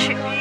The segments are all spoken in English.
you.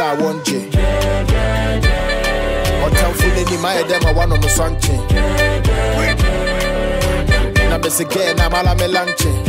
side one J. Hotel feeling in my head, I want on the sun. Now, again, I'm all I'm a lunch.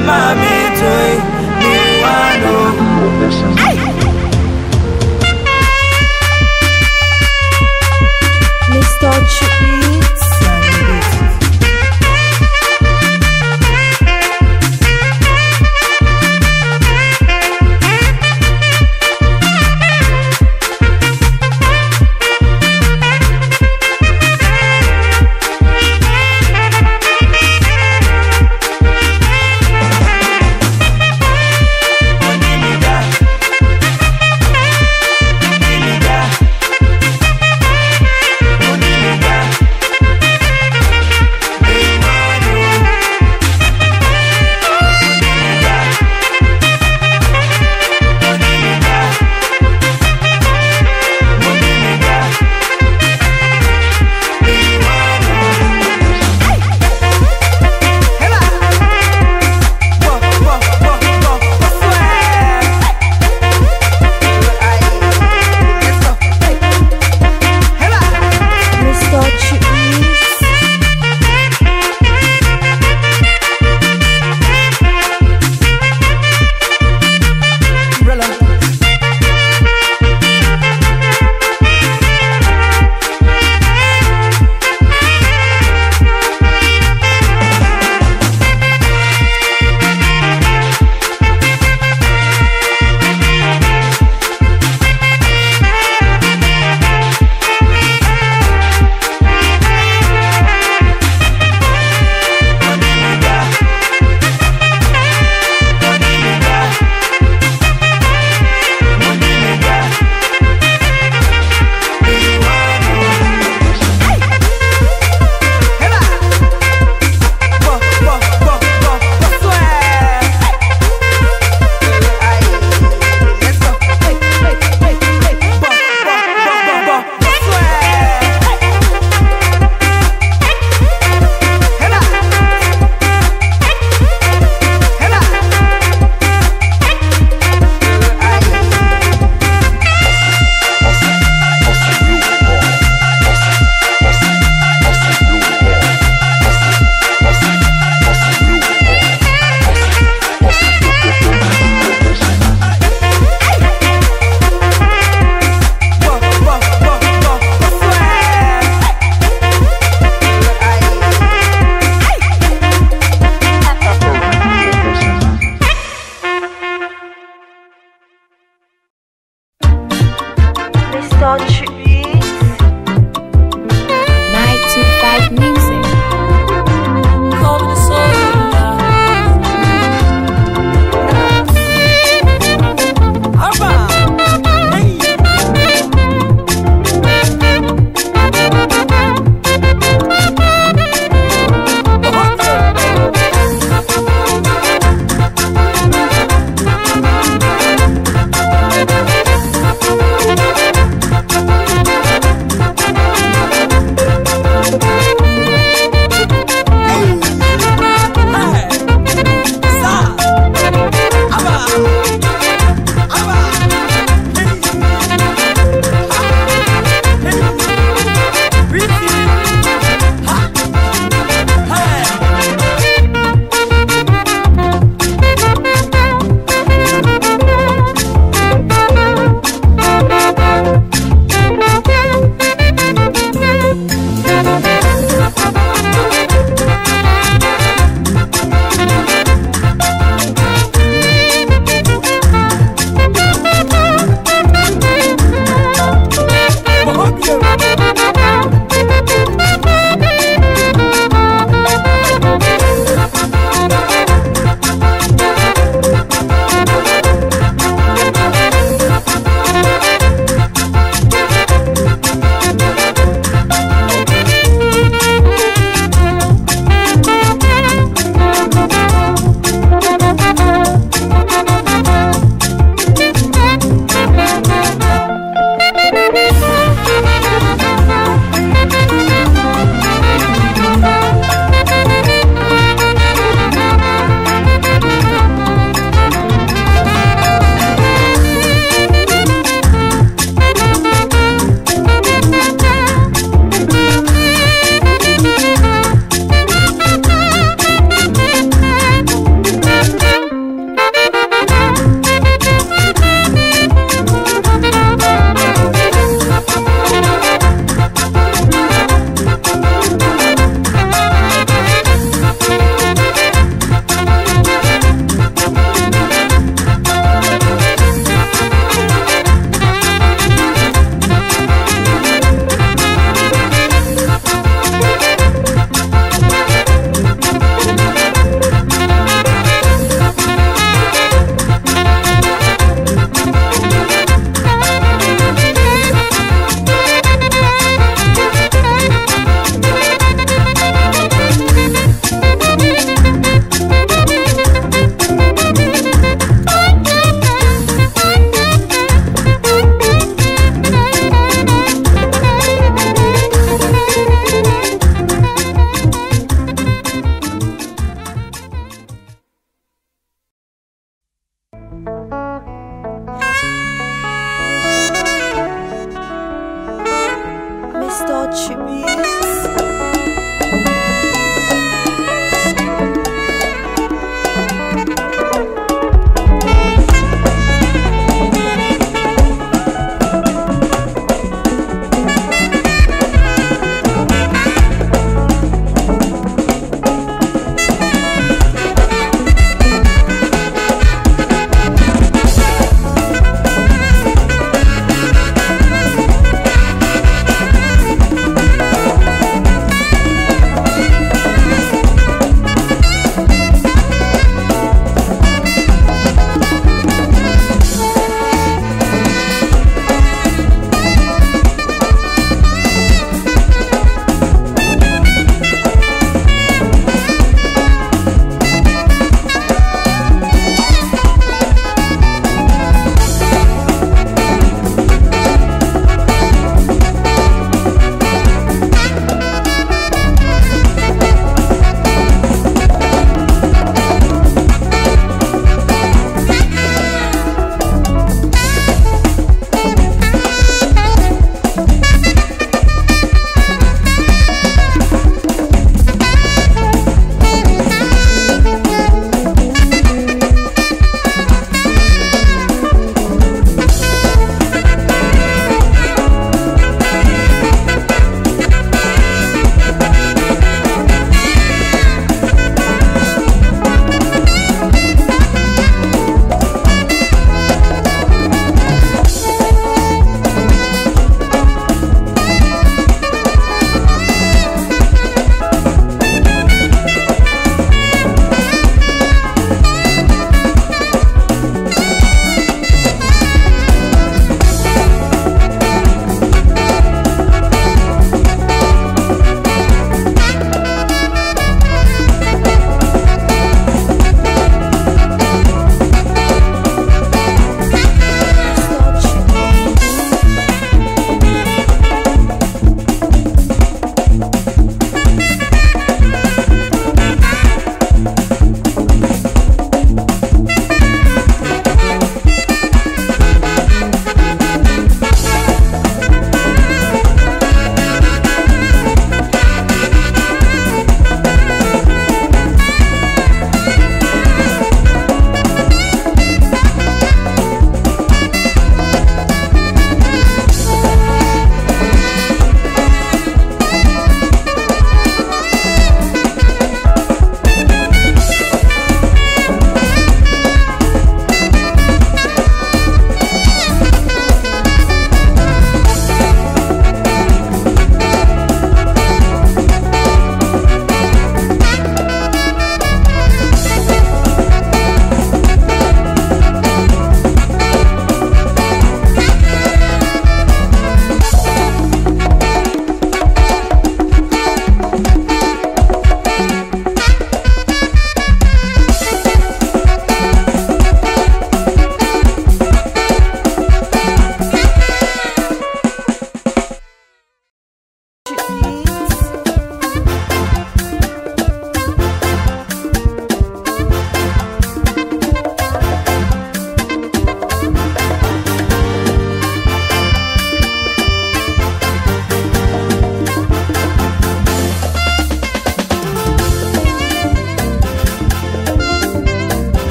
am I between? Me, I know.